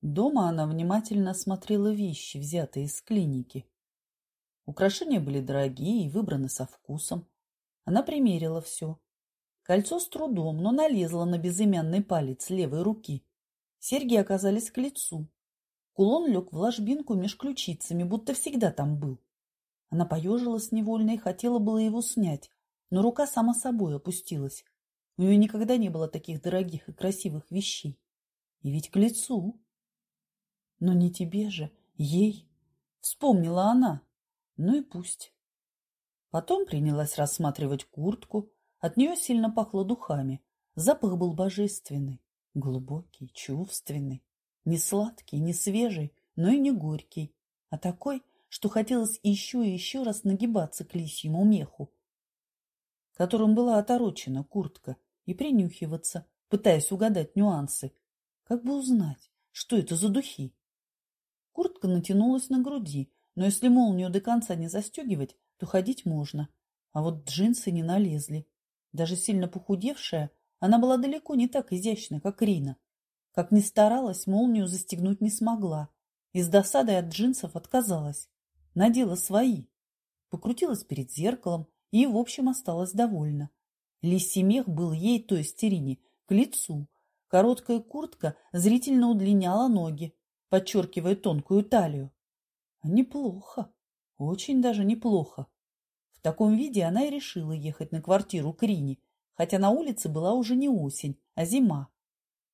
Дома она внимательно осмотрела вещи, взятые из клиники. Украшения были дорогие и выбраны со вкусом. Она примерила все. Кольцо с трудом, но налезло на безымянный палец левой руки. Серьги оказались к лицу. Кулон лег в ложбинку меж ключицами, будто всегда там был. Она поежилась невольно и хотела было его снять, но рука сама собой опустилась. У нее никогда не было таких дорогих и красивых вещей. И ведь к лицу. Но не тебе же, ей. Вспомнила она. Ну и пусть. Потом принялась рассматривать куртку. От нее сильно пахло духами. Запах был божественный, глубокий, чувственный. Не сладкий, не свежий, но и не горький, а такой, что хотелось еще и еще раз нагибаться к лисьему меху, которым была оторочена куртка, и принюхиваться, пытаясь угадать нюансы, как бы узнать, что это за духи. Куртка натянулась на груди, но если молнию до конца не застегивать, то ходить можно. А вот джинсы не налезли. Даже сильно похудевшая, она была далеко не так изящна, как Рина. Как ни старалась, молнию застегнуть не смогла. И с досадой от джинсов отказалась. Надела свои. Покрутилась перед зеркалом и, в общем, осталась довольна. Лисий мех был ей, то есть Ирине, к лицу. Короткая куртка зрительно удлиняла ноги, подчеркивая тонкую талию. Неплохо, очень даже неплохо. В таком виде она и решила ехать на квартиру к Рине, хотя на улице была уже не осень, а зима.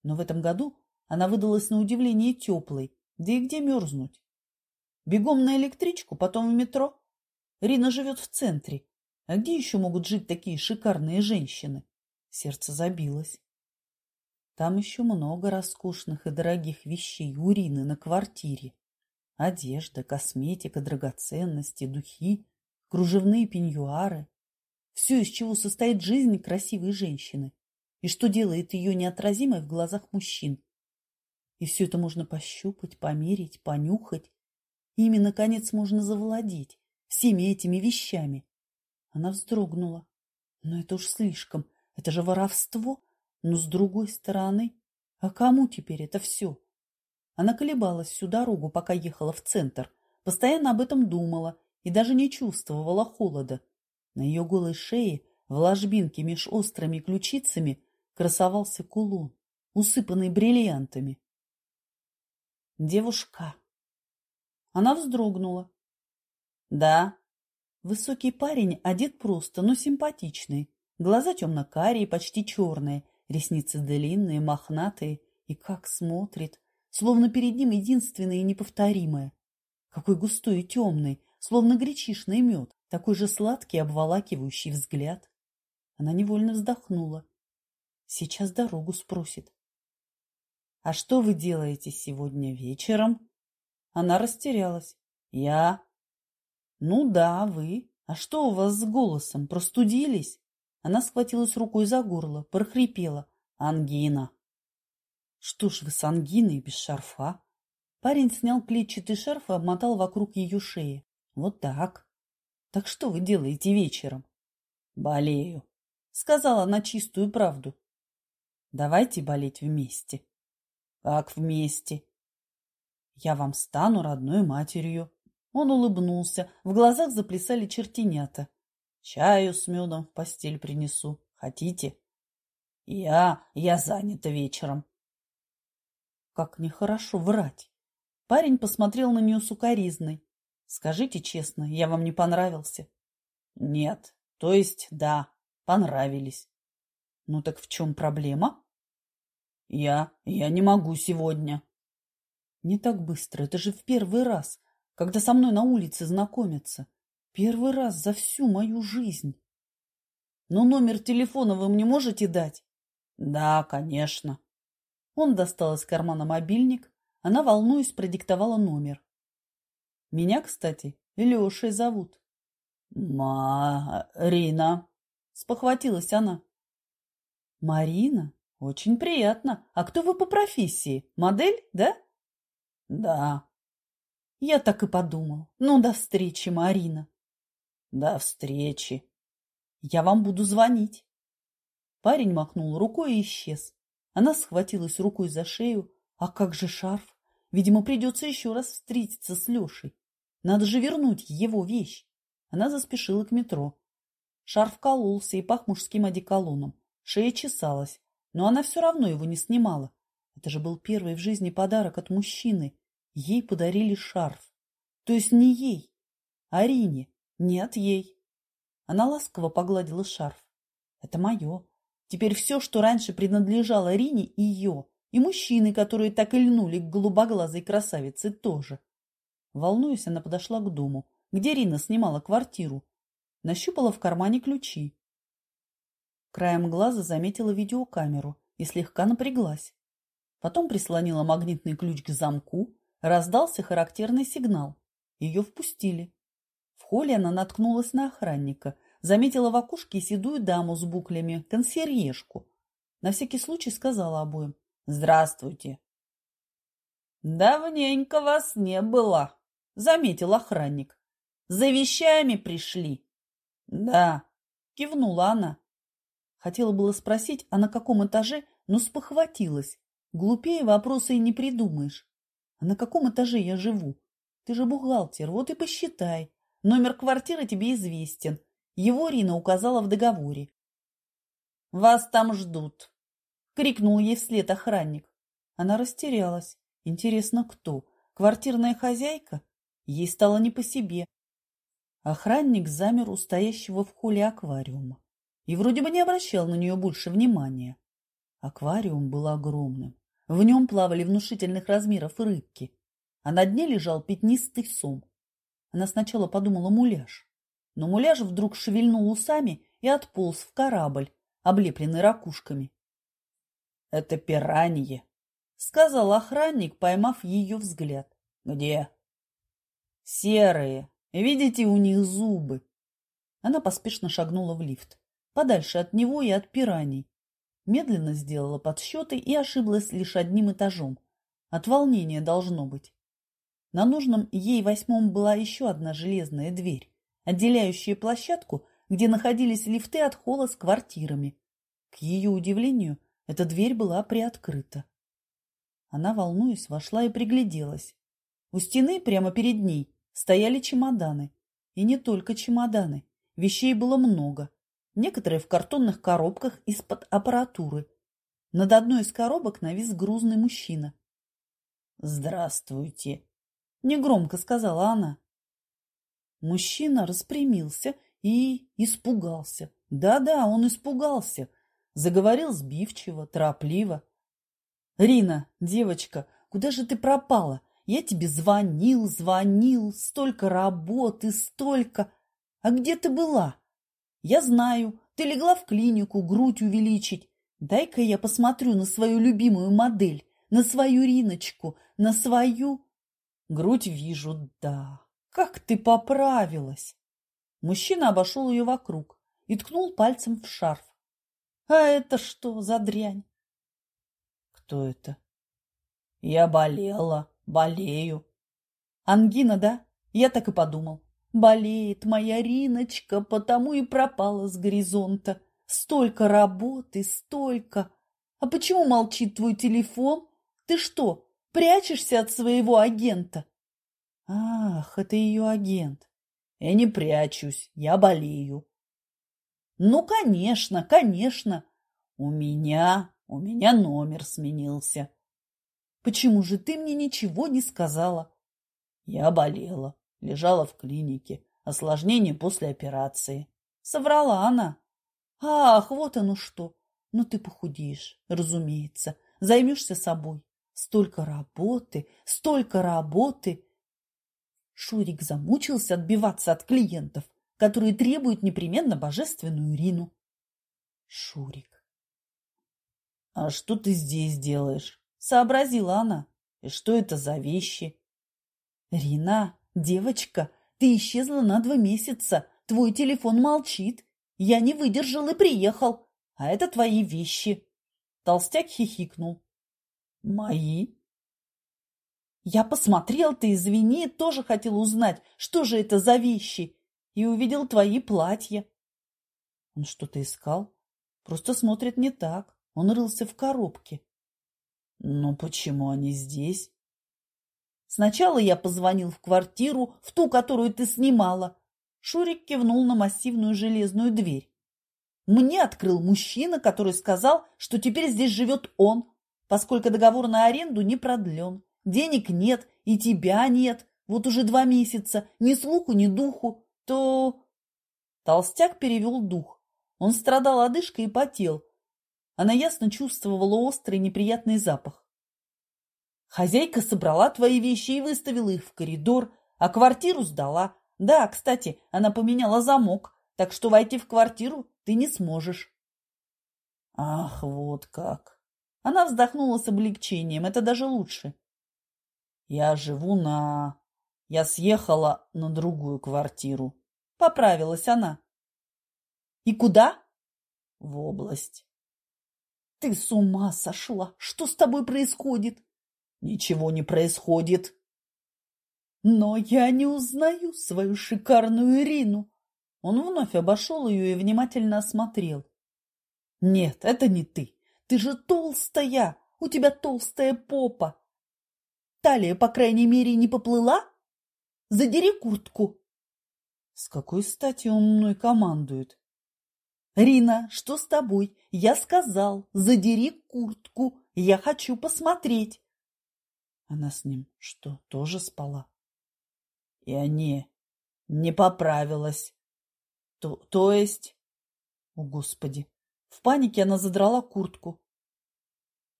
Но в этом году она выдалась на удивление теплой, да и где мерзнуть. Бегом на электричку, потом в метро. Рина живет в центре, а где еще могут жить такие шикарные женщины? Сердце забилось. Там еще много роскошных и дорогих вещей у Рины на квартире. Одежда, косметика, драгоценности, духи, кружевные пеньюары. Все, из чего состоит жизнь красивой женщины и что делает ее неотразимой в глазах мужчин. И все это можно пощупать, померить, понюхать. И ими, наконец, можно завладеть всеми этими вещами. Она вздрогнула. Но это уж слишком. Это же воровство. Но с другой стороны, а кому теперь это все? Она колебалась всю дорогу, пока ехала в центр. Постоянно об этом думала и даже не чувствовала холода. На ее голой шее, в ложбинке меж острыми ключицами, красовался кулон, усыпанный бриллиантами. Девушка. Она вздрогнула. Да, Высокий парень одет просто, но симпатичный. Глаза темно-карие, почти черные, ресницы длинные, мохнатые. И как смотрит, словно перед ним единственное и неповторимое. Какой густой и темный, словно гречишный мед, такой же сладкий, обволакивающий взгляд. Она невольно вздохнула. Сейчас дорогу спросит. — А что вы делаете сегодня вечером? Она растерялась. — Я «Ну да, вы. А что у вас с голосом? Простудились?» Она схватилась рукой за горло, прохрипела. «Ангина». «Что ж вы с ангиной без шарфа?» Парень снял клетчатый шарф и обмотал вокруг ее шеи. «Вот так. Так что вы делаете вечером?» «Болею», — сказала она чистую правду. «Давайте болеть вместе». «Как вместе?» «Я вам стану родной матерью». Он улыбнулся, в глазах заплясали чертенята. «Чаю с медом в постель принесу. Хотите?» «Я... я занята вечером». Как нехорошо врать. Парень посмотрел на нее сукоризной. «Скажите честно, я вам не понравился?» «Нет. То есть, да, понравились». «Ну так в чем проблема?» «Я... я не могу сегодня». «Не так быстро, это же в первый раз когда со мной на улице знакомятся. Первый раз за всю мою жизнь. Но номер телефона вы мне можете дать? Да, конечно. Он достал из кармана мобильник. Она, волнуясь, продиктовала номер. Меня, кстати, Лешей зовут. Марина. Спохватилась она. Марина? Очень приятно. А кто вы по профессии? Модель, да? Да. Я так и подумал. Ну, до встречи, Марина. До встречи. Я вам буду звонить. Парень махнул рукой и исчез. Она схватилась рукой за шею. А как же шарф? Видимо, придется еще раз встретиться с Лешей. Надо же вернуть его вещь. Она заспешила к метро. Шарф кололся и пах мужским одеколоном. Шея чесалась, но она все равно его не снимала. Это же был первый в жизни подарок от мужчины. Ей подарили шарф. То есть не ей, а Арине. Нет, ей. Она ласково погладила шарф. Это мое. Теперь все, что раньше принадлежало Рине, ее. И мужчины, которые так и льнули к голубоглазой красавице, тоже. Волнуясь, она подошла к дому, где Рина снимала квартиру. Нащупала в кармане ключи. Краем глаза заметила видеокамеру и слегка напряглась. Потом прислонила магнитный ключ к замку, раздался характерный сигнал. Ее впустили. В холле она наткнулась на охранника, заметила в окошке седую даму с буклями, консьержку. На всякий случай сказала обоим «Здравствуйте». «Давненько вас не было», — заметил охранник. «За вещами пришли». «Да», — кивнула она. Хотела было спросить, а на каком этаже, но спохватилась. Глупее вопроса и не придумаешь. А на каком этаже я живу? Ты же бухгалтер, вот и посчитай. Номер квартиры тебе известен. Его Рина указала в договоре. «Вас там ждут!» — крикнул ей вслед охранник. Она растерялась. Интересно, кто? Квартирная хозяйка? Ей стало не по себе. Охранник замер у стоящего в холле аквариума и вроде бы не обращал на нее больше внимания. Аквариум был огромным. В нем плавали внушительных размеров рыбки, а на дне лежал пятнистый сом. Она сначала подумала муляж, но муляж вдруг шевельнул усами и отполз в корабль, облепленный ракушками. — Это пиранье, — сказал охранник, поймав ее взгляд. — Где? — Серые. Видите, у них зубы. Она поспешно шагнула в лифт подальше от него и от пираний. Медленно сделала подсчеты и ошиблась лишь одним этажом. От волнения должно быть. На нужном ей восьмом была еще одна железная дверь, отделяющая площадку, где находились лифты от холла с квартирами. К ее удивлению, эта дверь была приоткрыта. Она, волнуясь, вошла и пригляделась. У стены прямо перед ней стояли чемоданы. И не только чемоданы. Вещей было много некоторые в картонных коробках из-под аппаратуры. Над одной из коробок навис грузный мужчина. «Здравствуйте!» – негромко сказала она. Мужчина распрямился и испугался. Да-да, он испугался. Заговорил сбивчиво, торопливо. «Рина, девочка, куда же ты пропала? Я тебе звонил, звонил, столько работы, столько... А где ты была?» Я знаю, ты легла в клинику грудь увеличить. Дай-ка я посмотрю на свою любимую модель, на свою Риночку, на свою... Грудь вижу, да. Как ты поправилась! Мужчина обошел ее вокруг и ткнул пальцем в шарф. А это что за дрянь? Кто это? Я болела, болею. Ангина, да? Я так и подумал. Болеет моя Риночка, потому и пропала с горизонта. Столько работы, столько. А почему молчит твой телефон? Ты что, прячешься от своего агента? Ах, это ее агент. Я не прячусь, я болею. Ну, конечно, конечно. У меня, у меня номер сменился. Почему же ты мне ничего не сказала? Я болела лежала в клинике. Осложнение после операции. Соврала она. Ах, вот оно что. Ну ты похудеешь, разумеется. Займешься собой. Столько работы, столько работы. Шурик замучился отбиваться от клиентов, которые требуют непременно божественную Ирину. Шурик. «А что ты здесь делаешь?» — сообразила она. «И что это за вещи?» «Рина, «Девочка, ты исчезла на два месяца. Твой телефон молчит. Я не выдержал и приехал. А это твои вещи». Толстяк хихикнул. «Мои?» «Я посмотрел, ты извини, тоже хотел узнать, что же это за вещи, и увидел твои платья». Он что-то искал. Просто смотрит не так. Он рылся в коробке. «Ну почему они здесь?» Сначала я позвонил в квартиру, в ту, которую ты снимала. Шурик кивнул на массивную железную дверь. Мне открыл мужчина, который сказал, что теперь здесь живет он, поскольку договор на аренду не продлен. Денег нет и тебя нет, вот уже два месяца, ни слуху, ни духу, то... Толстяк перевел дух. Он страдал одышкой и потел. Она ясно чувствовала острый неприятный запах. Хозяйка собрала твои вещи и выставила их в коридор, а квартиру сдала. Да, кстати, она поменяла замок, так что войти в квартиру ты не сможешь. Ах, вот как. Она вздохнула с облегчением, это даже лучше. Я живу на... Я съехала на другую квартиру. Поправилась она. И куда? В область. Ты с ума сошла! Что с тобой происходит? Ничего не происходит. Но я не узнаю свою шикарную Ирину. Он вновь обошел ее и внимательно осмотрел. Нет, это не ты. Ты же толстая. У тебя толстая попа. Талия, по крайней мере, не поплыла? Задери куртку. С какой стати он мной командует? Рина, что с тобой? Я сказал, задери куртку. Я хочу посмотреть. Она с ним что, тоже спала? И они не поправилась. То, то есть... О, Господи! В панике она задрала куртку.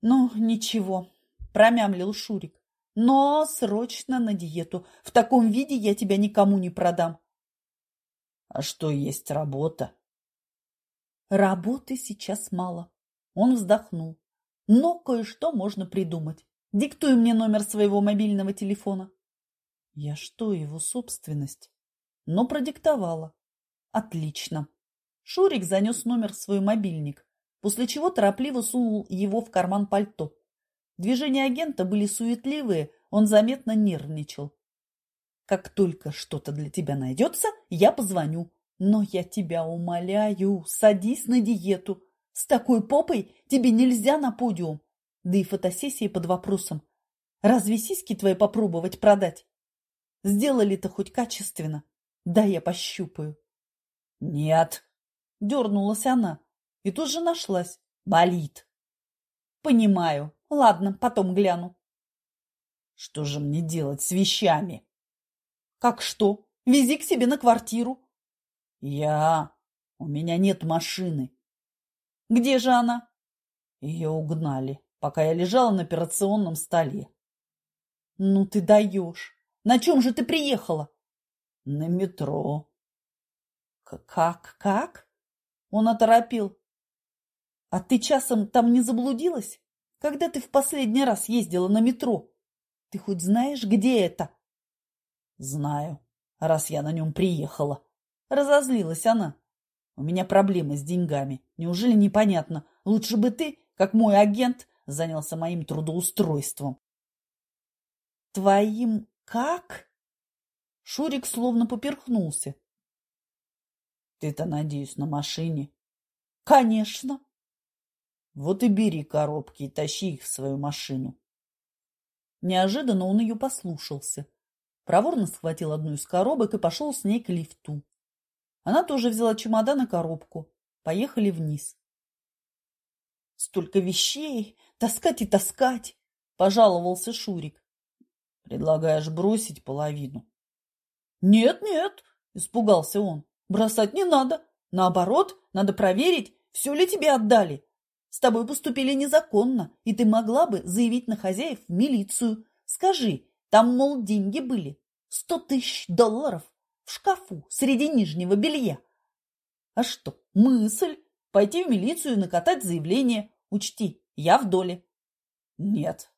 Ну, ничего, промямлил Шурик. Но срочно на диету. В таком виде я тебя никому не продам. А что есть работа? Работы сейчас мало. Он вздохнул. Но кое-что можно придумать. Диктуй мне номер своего мобильного телефона. Я что, его собственность? Но продиктовала. Отлично. Шурик занес номер в свой мобильник, после чего торопливо сунул его в карман пальто. Движения агента были суетливые, он заметно нервничал. «Как только что-то для тебя найдется, я позвоню. Но я тебя умоляю, садись на диету. С такой попой тебе нельзя на подиум. Да и фотосессии под вопросом. Разве сиськи твои попробовать продать? Сделали-то хоть качественно. Да, я пощупаю». «Нет», – дернулась она и тут же нашлась. «Болит». «Понимаю. Ладно, потом гляну. Что же мне делать с вещами? Как что? Вези к себе на квартиру. Я... У меня нет машины. Где же она? Ее угнали, пока я лежала на операционном столе. Ну ты даешь. На чем же ты приехала? На метро. Как? Он оторопил. А ты часом там не заблудилась? Когда ты в последний раз ездила на метро? Ты хоть знаешь, где это? Знаю, раз я на нем приехала. Разозлилась она. У меня проблемы с деньгами. Неужели непонятно? Лучше бы ты, как мой агент, занялся моим трудоустройством. Твоим как? Шурик словно поперхнулся. Ты-то, надеюсь, на машине? Конечно. Вот и бери коробки и тащи их в свою машину. Неожиданно он ее послушался. Проворно схватил одну из коробок и пошел с ней к лифту. Она тоже взяла чемодан и коробку. Поехали вниз. Столько вещей! Таскать и таскать! Пожаловался Шурик. Предлагаешь бросить половину? Нет, нет, испугался он. Бросать не надо. Наоборот, надо проверить, все ли тебе отдали. С тобой поступили незаконно, и ты могла бы заявить на хозяев в милицию. Скажи, там, мол, деньги были. Сто тысяч долларов в шкафу среди нижнего белья. А что, мысль? Пойти в милицию и накатать заявление. Учти, я в доле. Нет.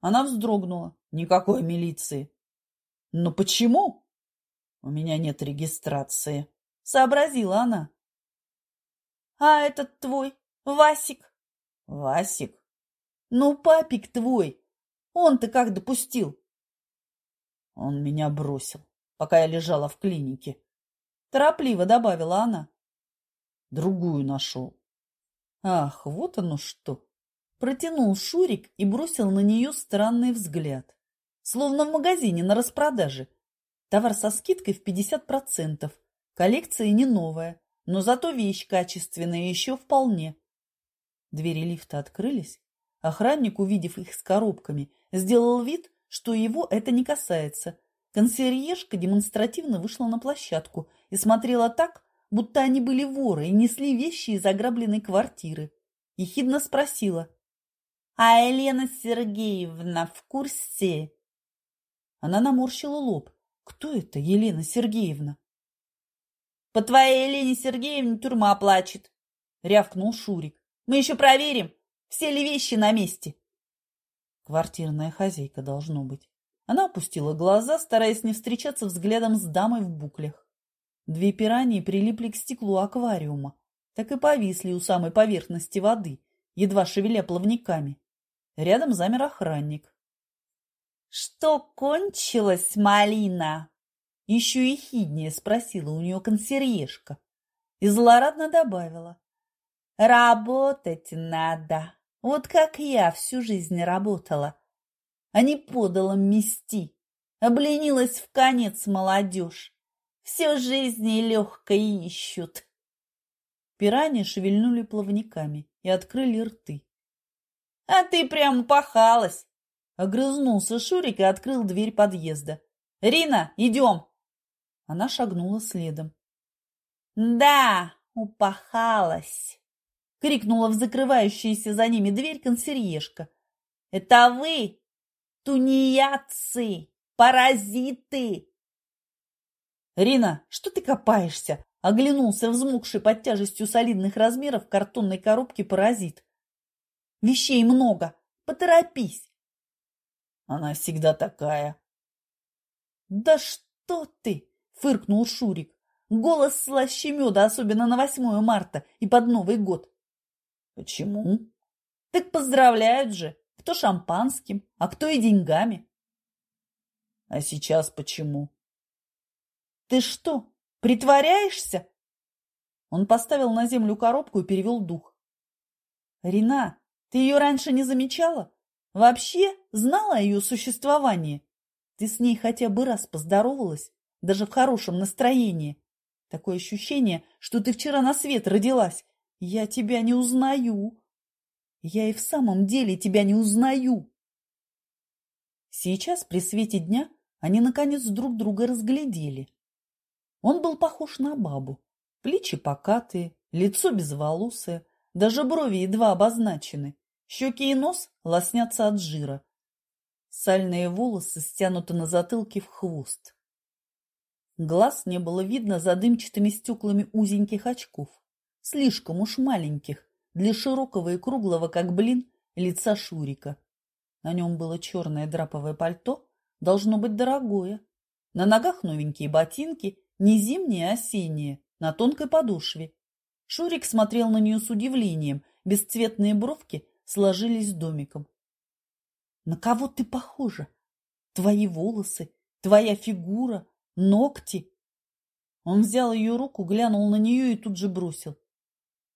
Она вздрогнула. Никакой милиции. Но почему? У меня нет регистрации. Сообразила она. А этот твой, Васик? Васик? Ну, папик твой. Он-то как допустил? Он меня бросил, пока я лежала в клинике. Торопливо добавила она. Другую нашел. Ах, вот оно что. Протянул Шурик и бросил на нее странный взгляд. словно в магазине на распродаже. Товар со скидкой в 50%. Коллекция не новая, но зато вещь качественная еще вполне. Двери лифта открылись. Охранник, увидев их с коробками, сделал вид, что его это не касается. Консьержка демонстративно вышла на площадку и смотрела так, будто они были воры и несли вещи из ограбленной квартиры. Ехидно спросила. «А Елена Сергеевна в курсе?» Она наморщила лоб. «Кто это Елена Сергеевна?» «По твоей Елене Сергеевне тюрьма плачет», — рявкнул Шурик. «Мы еще проверим, все ли вещи на месте?» Квартирная хозяйка должно быть. Она опустила глаза, стараясь не встречаться взглядом с дамой в буклях. Две пираньи прилипли к стеклу аквариума, так и повисли у самой поверхности воды, едва шевеля плавниками. Рядом замер охранник. «Что кончилось, малина?» Еще и хиднее спросила у нее консьержка и злорадно добавила. «Работать надо, вот как я всю жизнь работала, а не подала мести, обленилась в конец молодежь, всю жизнь легко ищут». Пираньи шевельнули плавниками и открыли рты. «А ты прям пахалась!» Огрызнулся Шурик и открыл дверь подъезда. «Рина, идем!» Она шагнула следом. «Да, упахалась!» — крикнула в закрывающуюся за ними дверь консьержка. «Это вы, тунеядцы, паразиты!» «Рина, что ты копаешься?» — оглянулся взмокший под тяжестью солидных размеров картонной коробки паразит. «Вещей много, поторопись!» Она всегда такая. «Да что ты!» — фыркнул Шурик. Голос слаще меда, особенно на 8 марта и под Новый год. «Почему?» «Так поздравляют же! Кто шампанским, а кто и деньгами!» «А сейчас почему?» «Ты что, притворяешься?» Он поставил на землю коробку и перевел дух. «Рина, ты ее раньше не замечала? Вообще знала о ее существовании? Ты с ней хотя бы раз поздоровалась, даже в хорошем настроении. Такое ощущение, что ты вчера на свет родилась. Я тебя не узнаю. Я и в самом деле тебя не узнаю. Сейчас при свете дня они наконец друг друга разглядели. Он был похож на бабу. Плечи покатые, лицо безволосое, даже брови едва обозначены. Щеки и нос лоснятся от жира. Сальные волосы стянуты на затылке в хвост. Глаз не было видно за дымчатыми стеклами узеньких очков, слишком уж маленьких, для широкого и круглого, как блин, лица Шурика. На нем было черное драповое пальто, должно быть дорогое. На ногах новенькие ботинки, не зимние, а осенние, на тонкой подошве. Шурик смотрел на нее с удивлением, бесцветные бровки сложились домиком. На кого ты похожа? Твои волосы, твоя фигура, ногти. Он взял ее руку, глянул на нее и тут же бросил.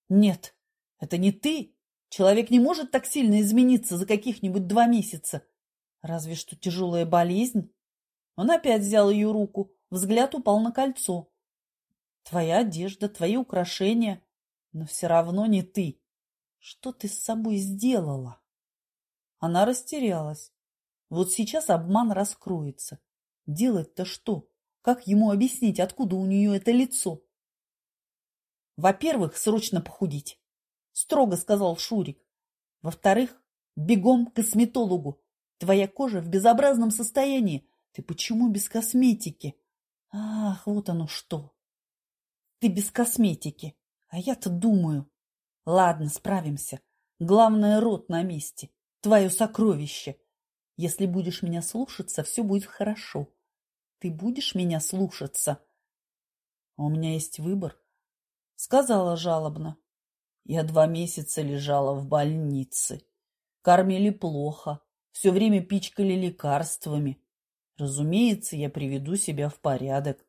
Нет, это не ты. Человек не может так сильно измениться за каких-нибудь два месяца. Разве что тяжелая болезнь. Он опять взял ее руку, взгляд упал на кольцо. Твоя одежда, твои украшения, но все равно не ты. Что ты с собой сделала? Она растерялась. Вот сейчас обман раскроется. Делать-то что? Как ему объяснить, откуда у нее это лицо? Во-первых, срочно похудеть, строго сказал Шурик. Во-вторых, бегом к косметологу. Твоя кожа в безобразном состоянии. Ты почему без косметики? Ах, вот оно что. Ты без косметики. А я-то думаю, Ладно, справимся. Главное, рот на месте. Твое сокровище. Если будешь меня слушаться, все будет хорошо. Ты будешь меня слушаться? А у меня есть выбор. Сказала жалобно. Я два месяца лежала в больнице. Кормили плохо. Все время пичкали лекарствами. Разумеется, я приведу себя в порядок.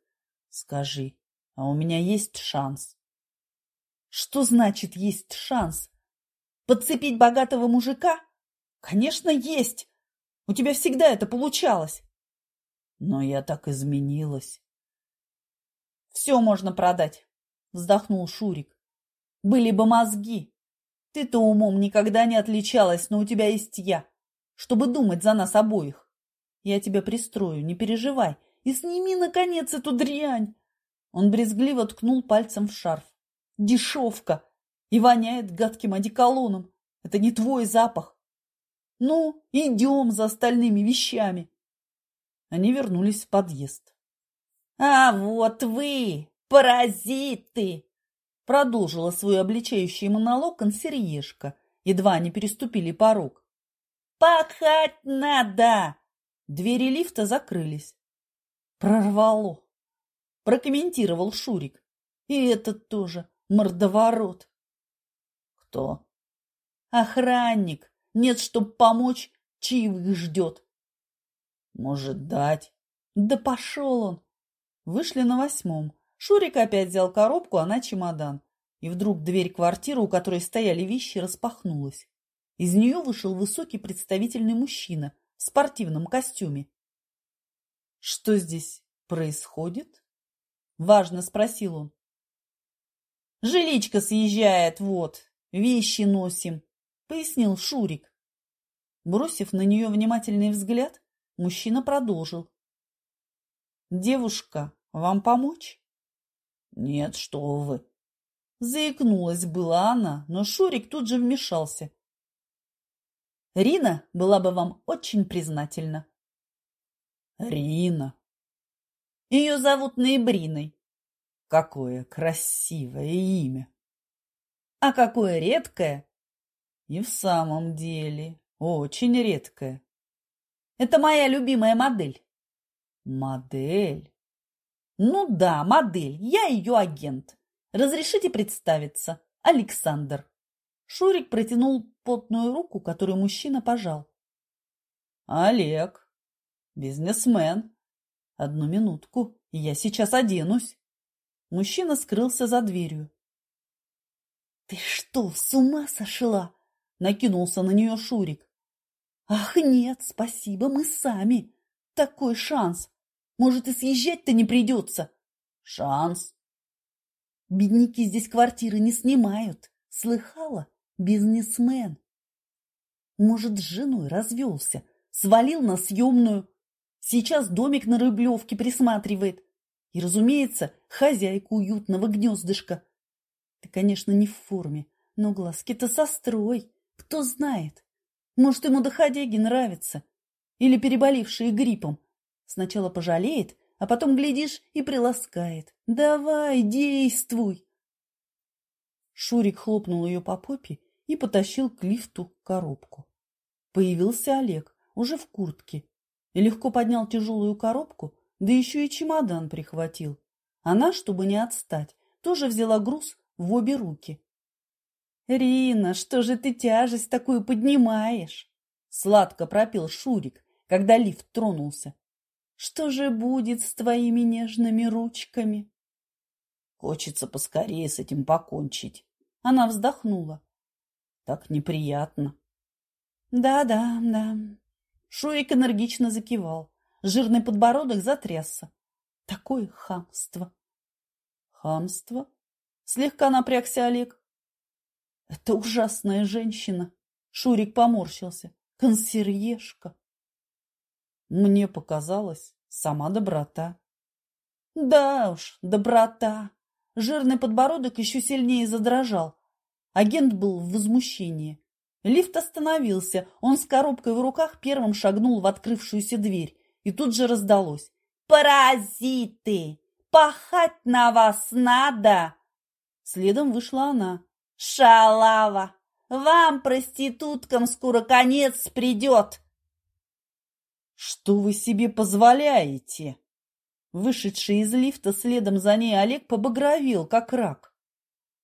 Скажи, а у меня есть шанс? Что значит есть шанс? Подцепить богатого мужика? Конечно, есть. У тебя всегда это получалось. Но я так изменилась. Все можно продать, вздохнул Шурик. Были бы мозги. Ты-то умом никогда не отличалась, но у тебя есть я, чтобы думать за нас обоих. Я тебя пристрою, не переживай, и сними, наконец, эту дрянь. Он брезгливо ткнул пальцем в шарф. Дешевка! И воняет гадким одеколоном. Это не твой запах. Ну, идем за остальными вещами. Они вернулись в подъезд. А вот вы, паразиты! Продолжила свой обличающий монолог консьержка, едва они переступили порог. «Пахать надо!» Двери лифта закрылись. «Прорвало!» – прокомментировал Шурик. «И этот тоже мордоворот!» «Кто?» «Охранник! Нет, чтоб помочь, чаевых ждет!» «Может, дать?» «Да пошел он!» Вышли на восьмом. Шурик опять взял коробку, она чемодан. И вдруг дверь квартиры, у которой стояли вещи, распахнулась. Из нее вышел высокий представительный мужчина в спортивном костюме. «Что здесь происходит?» – важно спросил он. «Жиличка съезжает, вот, вещи носим», – пояснил Шурик. Бросив на нее внимательный взгляд, мужчина продолжил. «Девушка, вам помочь?» «Нет, что вы!» Заикнулась была она, но Шурик тут же вмешался. «Рина была бы вам очень признательна». «Рина!» «Ее зовут Ноябриной». «Какое красивое имя!» «А какое редкое!» «И в самом деле очень редкое». «Это моя любимая модель». «Модель?» Ну да, модель. Я ее агент. Разрешите представиться. Александр. Шурик протянул потную руку, которую мужчина пожал. Олег. Бизнесмен. Одну минутку. Я сейчас оденусь. Мужчина скрылся за дверью. Ты что, с ума сошла? Накинулся на нее Шурик. Ах, нет, спасибо, мы сами. Такой шанс. Может, и съезжать-то не придется. Шанс. Бедняки здесь квартиры не снимают. Слыхала? Бизнесмен. Может, с женой развелся, свалил на съемную. Сейчас домик на Рыблевке присматривает. И, разумеется, хозяйку уютного гнездышка. Ты, конечно, не в форме, но глазки-то сострой. Кто знает. Может, ему доходяги нравятся. Или переболевшие гриппом. Сначала пожалеет, а потом, глядишь, и приласкает. Давай, действуй!» Шурик хлопнул ее по попе и потащил к лифту коробку. Появился Олег, уже в куртке, и легко поднял тяжелую коробку, да еще и чемодан прихватил. Она, чтобы не отстать, тоже взяла груз в обе руки. «Рина, что же ты тяжесть такую поднимаешь?» Сладко пропел Шурик, когда лифт тронулся. Что же будет с твоими нежными ручками? Хочется поскорее с этим покончить. Она вздохнула. Так неприятно. Да-да, да. Шурик энергично закивал. Жирный подбородок затрясся. Такое хамство. Хамство? Слегка напрягся Олег. Это ужасная женщина. Шурик поморщился. Консьержка. Мне показалось, сама доброта. Да уж, доброта. Жирный подбородок еще сильнее задрожал. Агент был в возмущении. Лифт остановился. Он с коробкой в руках первым шагнул в открывшуюся дверь. И тут же раздалось. «Паразиты! Пахать на вас надо!» Следом вышла она. «Шалава! Вам, проституткам, скоро конец придет!» «Что вы себе позволяете?» Вышедший из лифта следом за ней Олег побагровел, как рак.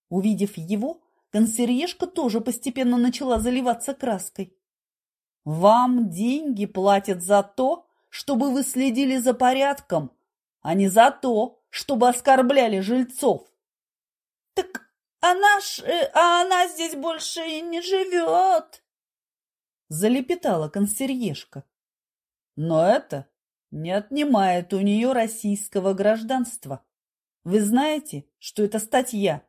Увидев его, консьержка тоже постепенно начала заливаться краской. «Вам деньги платят за то, чтобы вы следили за порядком, а не за то, чтобы оскорбляли жильцов». «Так она ж... Э, а она здесь больше и не живет!» Залепетала консьержка. Но это не отнимает у нее российского гражданства. Вы знаете, что это статья?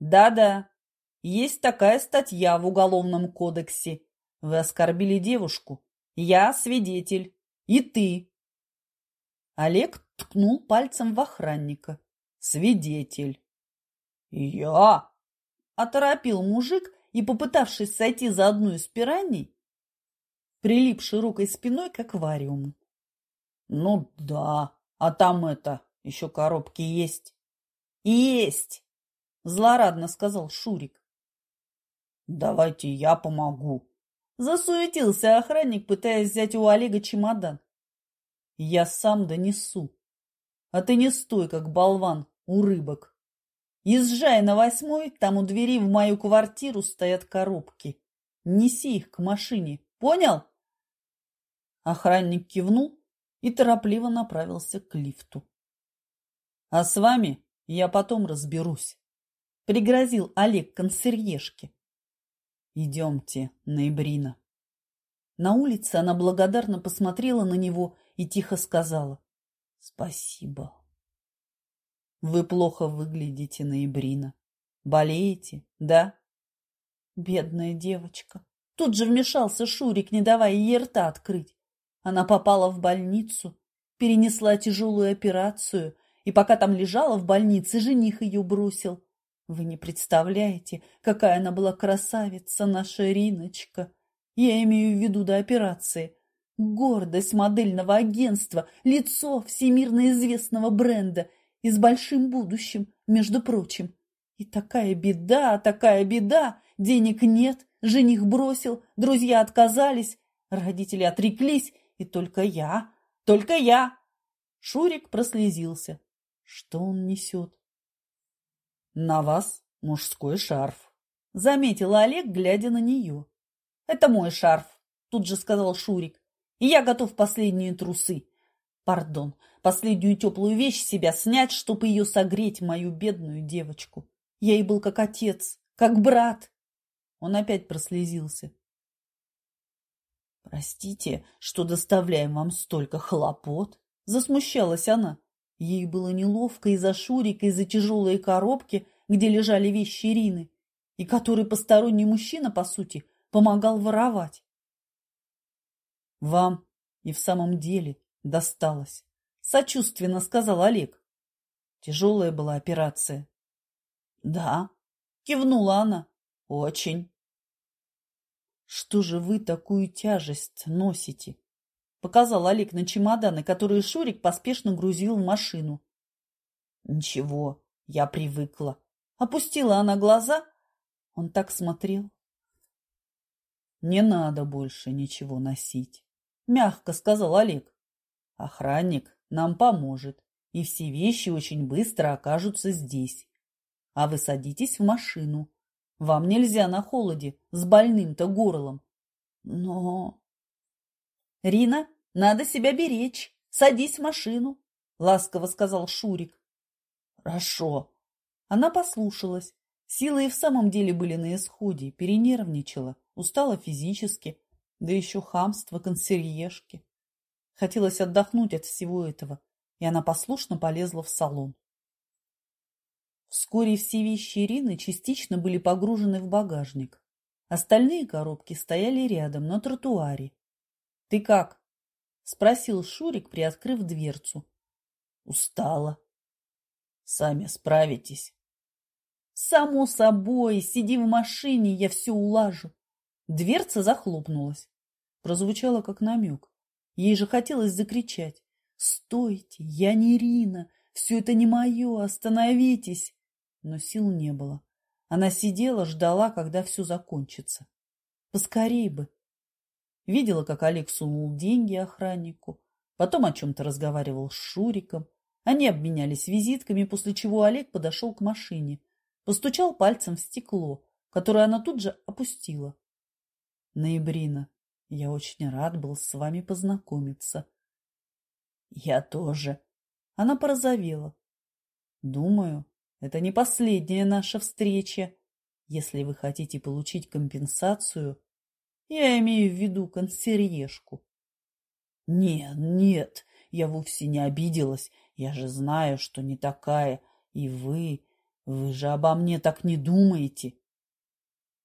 Да-да, есть такая статья в Уголовном кодексе. Вы оскорбили девушку. Я свидетель. И ты. Олег ткнул пальцем в охранника. Свидетель. Я? Оторопил мужик и, попытавшись сойти за одну из пираний, прилип широкой спиной к аквариуму. Ну да, а там это, еще коробки есть. Есть, злорадно сказал Шурик. Давайте я помогу. Засуетился охранник, пытаясь взять у Олега чемодан. Я сам донесу. А ты не стой, как болван, у рыбок. Езжай на восьмой, там у двери в мою квартиру стоят коробки. Неси их к машине, понял? Охранник кивнул и торопливо направился к лифту. А с вами я потом разберусь, пригрозил Олег консьержке. Идемте, Ноябрина. На улице она благодарно посмотрела на него и тихо сказала «Спасибо». «Вы плохо выглядите, Ноябрина. Болеете, да?» Бедная девочка. Тут же вмешался Шурик, не давая ей рта открыть. Она попала в больницу, перенесла тяжелую операцию, и пока там лежала в больнице, жених ее бросил. Вы не представляете, какая она была красавица, наша Риночка. Я имею в виду до операции. Гордость модельного агентства, лицо всемирно известного бренда и с большим будущим, между прочим. И такая беда, такая беда, денег нет, жених бросил, друзья отказались, родители отреклись, и только я, только я. Шурик прослезился. Что он несет? На вас мужской шарф, заметил Олег, глядя на нее. Это мой шарф, тут же сказал Шурик. И я готов последние трусы. Пардон, последнюю теплую вещь себя снять, чтобы ее согреть, мою бедную девочку. Я ей был как отец, как брат. Он опять прослезился. Простите, что доставляем вам столько хлопот, засмущалась она. Ей было неловко из-за Шурика, из-за тяжелой коробки, где лежали вещи Ирины, и который посторонний мужчина, по сути, помогал воровать. Вам и в самом деле досталось, сочувственно сказал Олег. Тяжелая была операция. Да, кивнула она. Очень. Что же вы такую тяжесть носите? Показал Олег на чемоданы, которые Шурик поспешно грузил в машину. Ничего, я привыкла. Опустила она глаза. Он так смотрел. Не надо больше ничего носить, мягко сказал Олег. Охранник нам поможет, и все вещи очень быстро окажутся здесь. А вы садитесь в машину. Вам нельзя на холоде с больным-то горлом. Но... Рина, надо себя беречь. Садись в машину, ласково сказал Шурик. Хорошо. Она послушалась. Силы и в самом деле были на исходе, перенервничала, устала физически, да еще хамство консьержки. Хотелось отдохнуть от всего этого, и она послушно полезла в салон. Вскоре все вещи Ирины частично были погружены в багажник. Остальные коробки стояли рядом, на тротуаре. — Ты как? — спросил Шурик, приоткрыв дверцу. — Устала. — Сами справитесь. — Само собой, сиди в машине, я все улажу. Дверца захлопнулась. Прозвучало как намек. Ей же хотелось закричать. «Стойте! Я не Ирина! Все это не мое! Остановитесь!» но сил не было. Она сидела, ждала, когда все закончится. Поскорей бы. Видела, как Олег сунул деньги охраннику, потом о чем-то разговаривал с Шуриком. Они обменялись визитками, после чего Олег подошел к машине, постучал пальцем в стекло, которое она тут же опустила. Ноябрина, я очень рад был с вами познакомиться. Я тоже. Она порозовела. Думаю, это не последняя наша встреча. Если вы хотите получить компенсацию, я имею в виду консьержку. Нет, нет, я вовсе не обиделась. Я же знаю, что не такая. И вы, вы же обо мне так не думаете.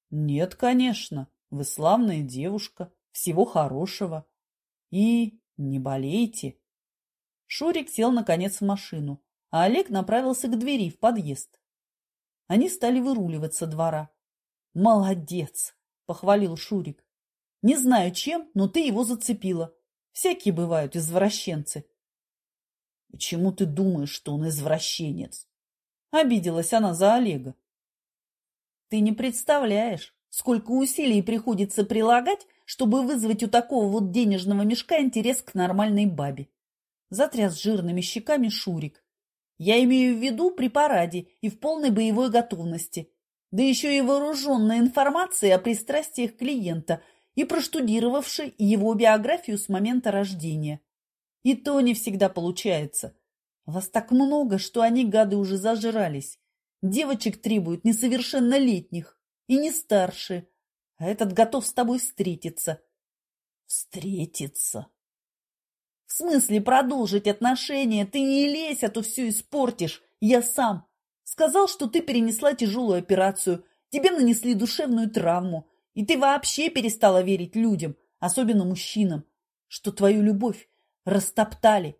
Нет, конечно, вы славная девушка, всего хорошего. И не болейте. Шурик сел, наконец, в машину, а Олег направился к двери в подъезд. Они стали выруливать со двора. «Молодец!» – похвалил Шурик. «Не знаю чем, но ты его зацепила. Всякие бывают извращенцы». «Почему ты думаешь, что он извращенец?» Обиделась она за Олега. «Ты не представляешь, сколько усилий приходится прилагать, чтобы вызвать у такого вот денежного мешка интерес к нормальной бабе. Затряс жирными щеками Шурик. Я имею в виду при параде и в полной боевой готовности. Да еще и вооруженной информацией о пристрастиях клиента и проштудировавшей его биографию с момента рождения. И то не всегда получается. Вас так много, что они, гады, уже зажрались. Девочек требуют несовершеннолетних и не старше, а этот готов с тобой встретиться. Встретиться? В смысле продолжить отношения? Ты не лезь, а то все испортишь. Я сам. Сказал, что ты перенесла тяжелую операцию, тебе нанесли душевную травму, и ты вообще перестала верить людям, особенно мужчинам, что твою любовь растоптали.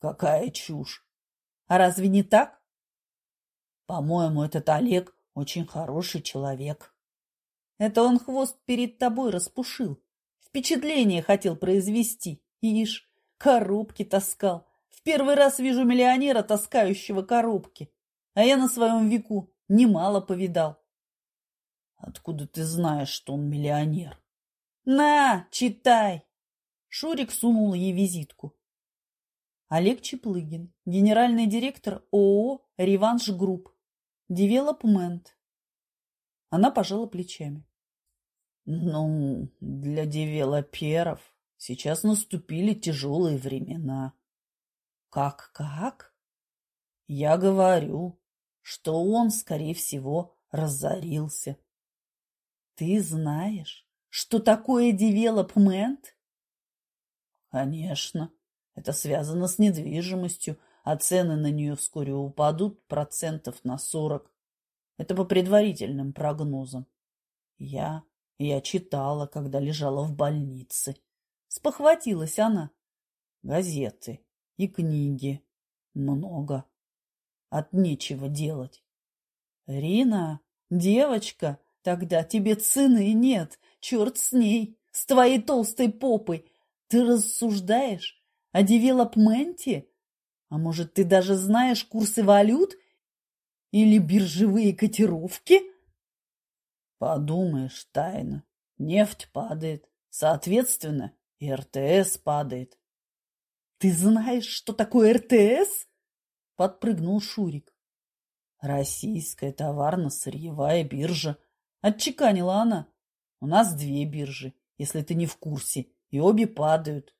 Какая чушь! А разве не так? По-моему, этот Олег очень хороший человек. Это он хвост перед тобой распушил. Впечатление хотел произвести. Ишь, коробки таскал. В первый раз вижу миллионера, таскающего коробки. А я на своем веку немало повидал. Откуда ты знаешь, что он миллионер? На, читай. Шурик сунул ей визитку. Олег Чеплыгин, генеральный директор ООО «Реванш Групп», девелопмент. Она пожала плечами. Ну, для девелоперов сейчас наступили тяжелые времена. Как-как? Я говорю, что он, скорее всего, разорился. Ты знаешь, что такое девелопмент? Конечно, это связано с недвижимостью, а цены на нее вскоре упадут процентов на сорок. Это по предварительным прогнозам. Я я читала, когда лежала в больнице. Спохватилась она. Газеты и книги. Много. От нечего делать. Рина, девочка, тогда тебе цены нет. Черт с ней, с твоей толстой попой. Ты рассуждаешь о девелопменте? А может, ты даже знаешь курсы валют или биржевые котировки? Подумаешь, тайна. Нефть падает. Соответственно, и РТС падает. Ты знаешь, что такое РТС? Подпрыгнул Шурик. Российская товарно-сырьевая биржа. Отчеканила она. У нас две биржи, если ты не в курсе, и обе падают.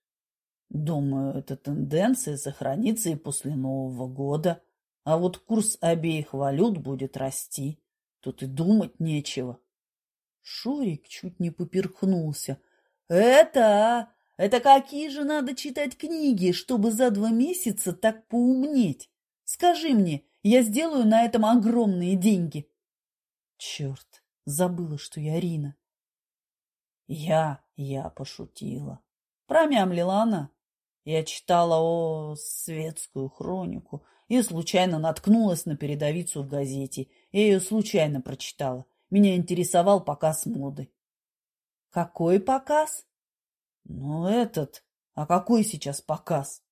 Думаю, эта тенденция сохранится и после Нового года. А вот курс обеих валют будет расти. Тут и думать нечего. Шурик чуть не поперхнулся. «Это... это какие же надо читать книги, чтобы за два месяца так поумнеть? Скажи мне, я сделаю на этом огромные деньги». Черт, забыла, что я Рина. Я, я пошутила. Промямлила она. Я читала о светскую хронику и случайно наткнулась на передовицу в газете. Я ее случайно прочитала. Меня интересовал показ моды. Какой показ? Ну, этот. А какой сейчас показ?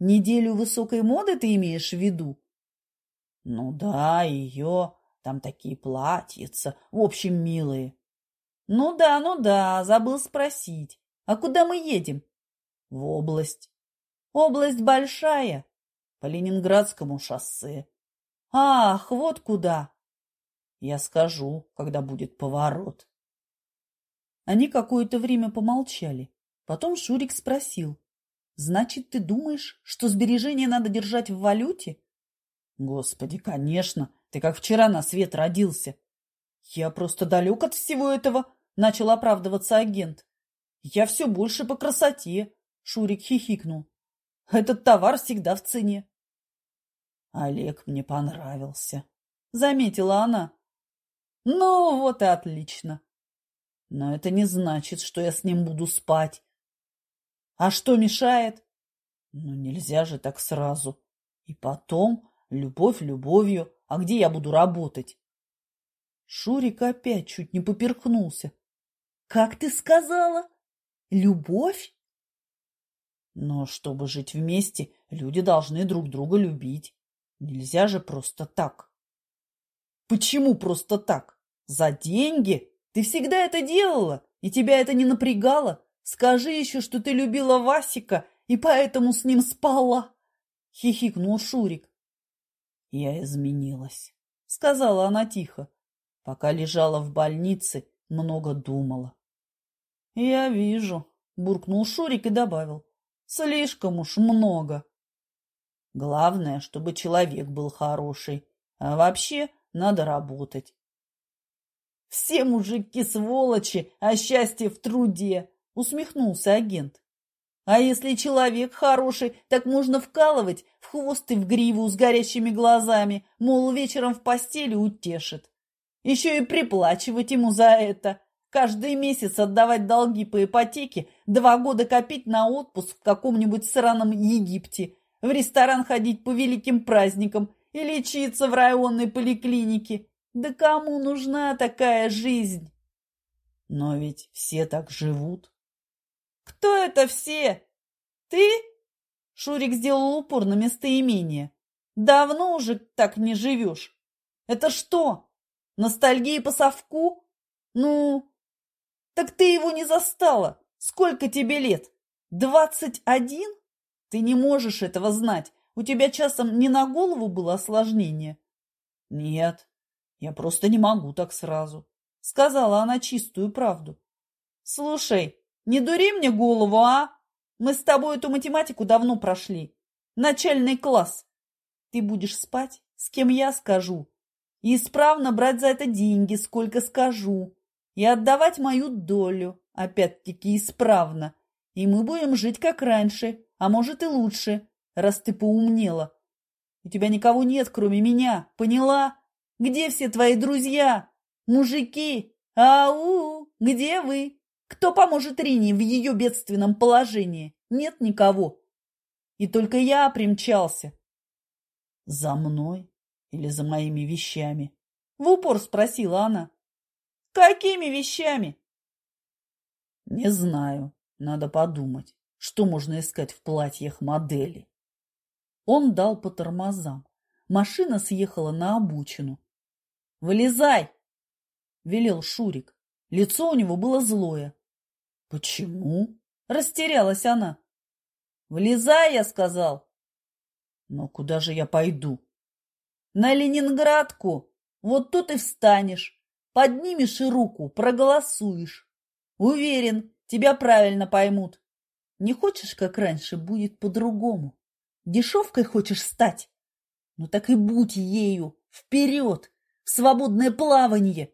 Неделю высокой моды ты имеешь в виду? Ну да, ее. Там такие платьица. В общем, милые. Ну да, ну да, забыл спросить. А куда мы едем? В область. Область большая. По Ленинградскому шоссе. Ах, вот куда. Я скажу, когда будет поворот. Они какое-то время помолчали. Потом Шурик спросил. Значит, ты думаешь, что сбережения надо держать в валюте? Господи, конечно. Ты как вчера на свет родился. Я просто далек от всего этого, начал оправдываться агент. Я все больше по красоте, Шурик хихикнул. Этот товар всегда в цене. Олег мне понравился, заметила она. Ну, вот и отлично. Но это не значит, что я с ним буду спать. А что мешает? Ну, нельзя же так сразу. И потом, любовь любовью, а где я буду работать? Шурик опять чуть не поперхнулся. Как ты сказала? Любовь? Но чтобы жить вместе, люди должны друг друга любить. Нельзя же просто так. Почему просто так? За деньги? Ты всегда это делала, и тебя это не напрягало. Скажи еще, что ты любила Васика и поэтому с ним спала. Хихикнул Шурик. Я изменилась, сказала она тихо. Пока лежала в больнице, много думала. Я вижу, буркнул Шурик и добавил. Слишком уж много. Главное, чтобы человек был хороший. А вообще надо работать. Все мужики сволочи, а счастье в труде, усмехнулся агент. А если человек хороший, так можно вкалывать в хвост и в гриву с горящими глазами, мол, вечером в постели утешит. Еще и приплачивать ему за это. Каждый месяц отдавать долги по ипотеке, два года копить на отпуск в каком-нибудь сраном Египте, в ресторан ходить по великим праздникам и лечиться в районной поликлинике. Да кому нужна такая жизнь? Но ведь все так живут. Кто это все? Ты? Шурик сделал упор на местоимение. Давно уже так не живешь. Это что, ностальгия по совку? Ну, так ты его не застала. Сколько тебе лет? Двадцать один? Ты не можешь этого знать. У тебя часом не на голову было осложнение? Нет, я просто не могу так сразу. Сказала она чистую правду. Слушай, не дури мне голову, а? Мы с тобой эту математику давно прошли. Начальный класс. Ты будешь спать, с кем я скажу. И исправно брать за это деньги, сколько скажу и отдавать мою долю, опять-таки исправно. И мы будем жить как раньше, а может и лучше, раз ты поумнела. У тебя никого нет, кроме меня, поняла? Где все твои друзья? Мужики? Ау! Где вы? Кто поможет Рине в ее бедственном положении? Нет никого. И только я примчался. За мной или за моими вещами? В упор спросила она. Какими вещами? Не знаю. Надо подумать, что можно искать в платьях модели. Он дал по тормозам. Машина съехала на обочину. «Вылезай!» – велел Шурик. Лицо у него было злое. «Почему?» – растерялась она. «Влезай!» – я сказал. «Но куда же я пойду?» «На Ленинградку! Вот тут и встанешь. Поднимешь и руку, проголосуешь. Уверен, тебя правильно поймут. Не хочешь, как раньше, будет по-другому. Дешевкой хочешь стать? Ну так и будь ею, вперед, в свободное плавание.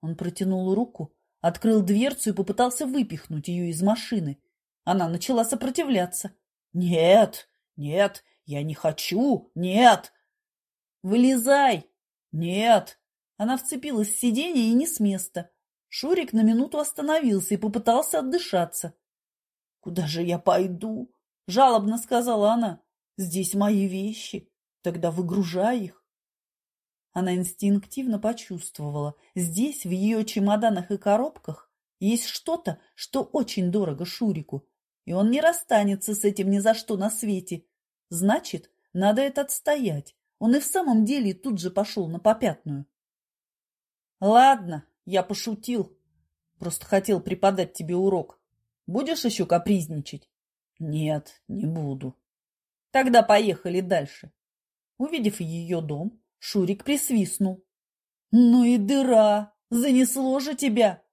Он протянул руку, открыл дверцу и попытался выпихнуть ее из машины. Она начала сопротивляться. «Нет, нет, я не хочу, нет!» «Вылезай!» «Нет!» Она вцепилась в сиденье и не с места. Шурик на минуту остановился и попытался отдышаться. «Куда же я пойду?» – жалобно сказала она. «Здесь мои вещи. Тогда выгружай их». Она инстинктивно почувствовала. Здесь, в ее чемоданах и коробках, есть что-то, что очень дорого Шурику, и он не расстанется с этим ни за что на свете. Значит, надо это отстоять. Он и в самом деле тут же пошел на попятную. Ладно, я пошутил. Просто хотел преподать тебе урок. Будешь еще капризничать? Нет, не буду. Тогда поехали дальше. Увидев ее дом, Шурик присвистнул. Ну и дыра! Занесло же тебя!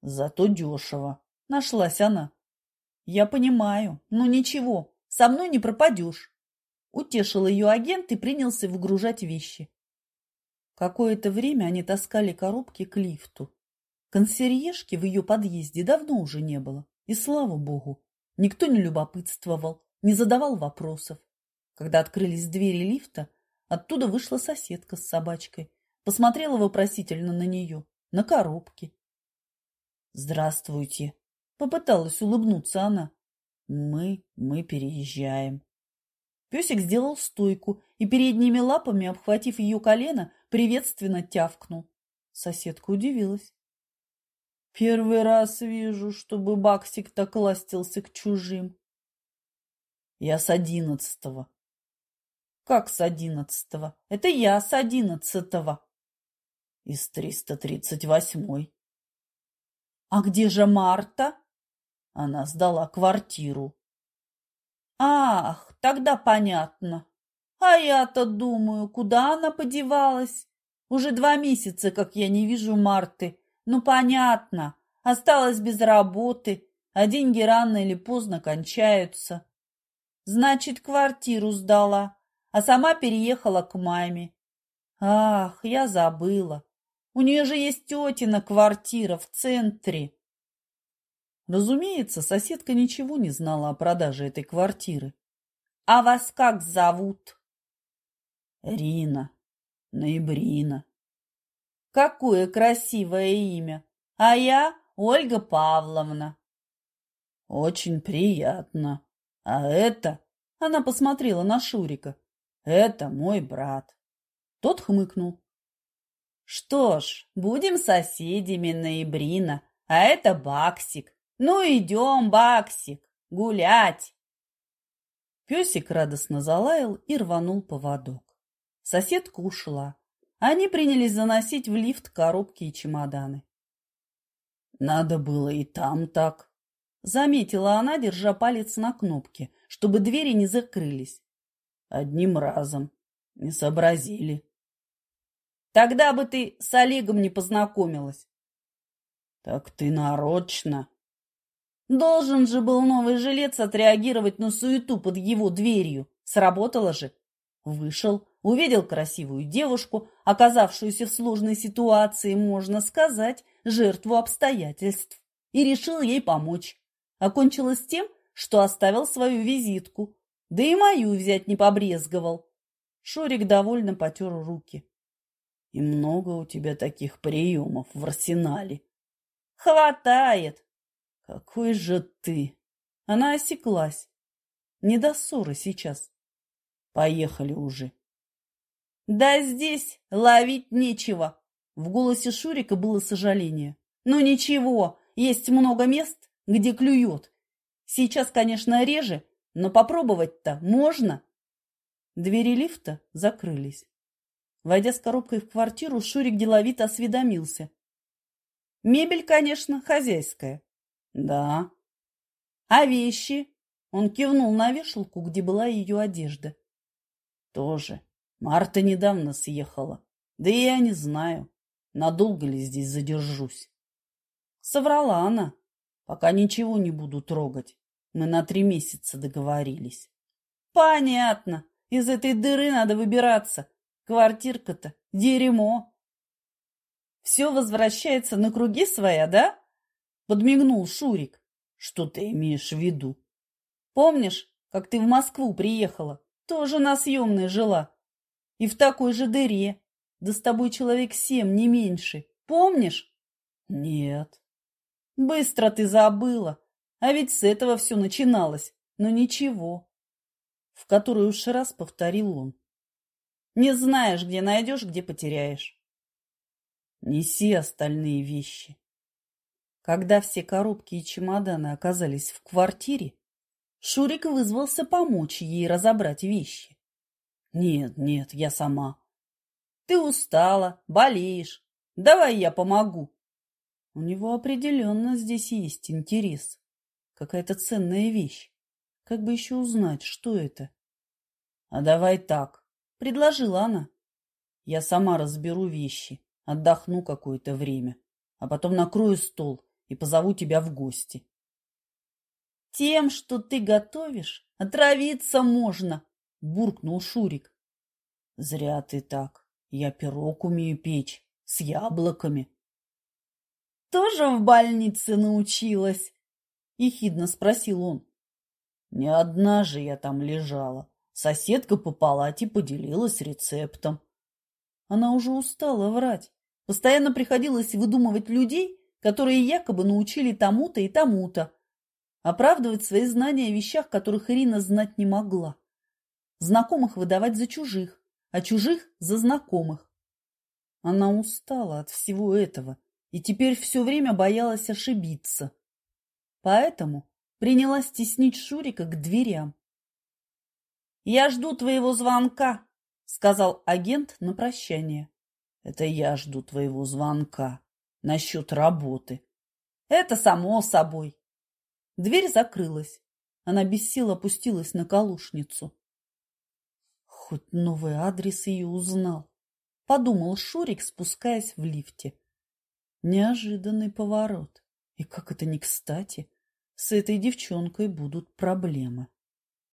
Зато дешево. Нашлась она. Я понимаю, но ничего, со мной не пропадешь. Утешил ее агент и принялся выгружать вещи. Какое-то время они таскали коробки к лифту. Консьержки в ее подъезде давно уже не было. И слава богу, никто не любопытствовал, не задавал вопросов. Когда открылись двери лифта, оттуда вышла соседка с собачкой, посмотрела вопросительно на нее, на коробки. «Здравствуйте!» — попыталась улыбнуться она. «Мы, мы переезжаем». Песик сделал стойку и передними лапами, обхватив ее колено, приветственно тявкнул. Соседка удивилась. Первый раз вижу, чтобы Баксик так ластился к чужим. Я с одиннадцатого. Как с одиннадцатого? Это я с одиннадцатого. Из триста тридцать восьмой. А где же Марта? Она сдала квартиру. Ах, тогда понятно. А я-то думаю, куда она подевалась? Уже два месяца, как я не вижу Марты. Ну, понятно, осталась без работы, а деньги рано или поздно кончаются. Значит, квартиру сдала, а сама переехала к маме. Ах, я забыла. У нее же есть тетина квартира в центре. Разумеется, соседка ничего не знала о продаже этой квартиры. А вас как зовут? Рина, Ноябрина. Какое красивое имя! А я Ольга Павловна. Очень приятно. А это... Она посмотрела на Шурика. Это мой брат. Тот хмыкнул. Что ж, будем соседями ноябрина, а это Баксик. Ну, идем, Баксик, гулять. Песик радостно залаял и рванул поводок. Соседка ушла. Они принялись заносить в лифт коробки и чемоданы. «Надо было и там так», — заметила она, держа палец на кнопке, чтобы двери не закрылись. «Одним разом. Не сообразили». «Тогда бы ты с Олегом не познакомилась». «Так ты нарочно». Должен же был новый жилец отреагировать на суету под его дверью. Сработало же. Вышел, увидел красивую девушку, оказавшуюся в сложной ситуации, можно сказать, жертву обстоятельств, и решил ей помочь. Окончилось тем, что оставил свою визитку, да и мою взять не побрезговал. Шурик довольно потер руки. И много у тебя таких приемов в арсенале. Хватает. Какой же ты! Она осеклась. Не до ссоры сейчас. Поехали уже. Да здесь ловить нечего. В голосе Шурика было сожаление. Ну ничего, есть много мест, где клюет. Сейчас, конечно, реже, но попробовать-то можно. Двери лифта закрылись. Войдя с коробкой в квартиру, Шурик деловито осведомился. Мебель, конечно, хозяйская. Да. А вещи? Он кивнул на вешалку, где была ее одежда. Тоже. Марта недавно съехала. Да и я не знаю, надолго ли здесь задержусь. Соврала она. Пока ничего не буду трогать. Мы на три месяца договорились. Понятно. Из этой дыры надо выбираться. Квартирка-то дерьмо. Все возвращается на круги своя, да? Подмигнул Шурик. Что ты имеешь в виду? Помнишь, как ты в Москву приехала? Тоже на съемной жила. И в такой же дыре. Да с тобой человек семь, не меньше. Помнишь? Нет. Быстро ты забыла. А ведь с этого все начиналось. Но ничего. В который уж раз повторил он. Не знаешь, где найдешь, где потеряешь. Неси остальные вещи. Когда все коробки и чемоданы оказались в квартире, Шурик вызвался помочь ей разобрать вещи. Нет, нет, я сама. Ты устала, болеешь. Давай я помогу. У него определенно здесь есть интерес. Какая-то ценная вещь. Как бы еще узнать, что это? А давай так, предложила она. Я сама разберу вещи, отдохну какое-то время, а потом накрою стол и позову тебя в гости. Тем, что ты готовишь, отравиться можно, буркнул Шурик. Зря ты так. Я пирог умею печь с яблоками. тоже в больнице научилась?» – ехидно спросил он. «Не одна же я там лежала. Соседка по палате поделилась рецептом». Она уже устала врать. Постоянно приходилось выдумывать людей, которые якобы научили тому-то и тому-то. Оправдывать свои знания о вещах, которых Ирина знать не могла. Знакомых выдавать за чужих, а чужих за знакомых. Она устала от всего этого и теперь все время боялась ошибиться. Поэтому принялась теснить Шурика к дверям. «Я жду твоего звонка», — сказал агент на прощание. «Это я жду твоего звонка насчет работы». «Это само собой». Дверь закрылась. Она без сил опустилась на колушницу. Хоть новый адрес ее узнал, подумал Шурик, спускаясь в лифте. Неожиданный поворот. И как это не кстати, с этой девчонкой будут проблемы.